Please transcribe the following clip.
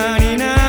なにな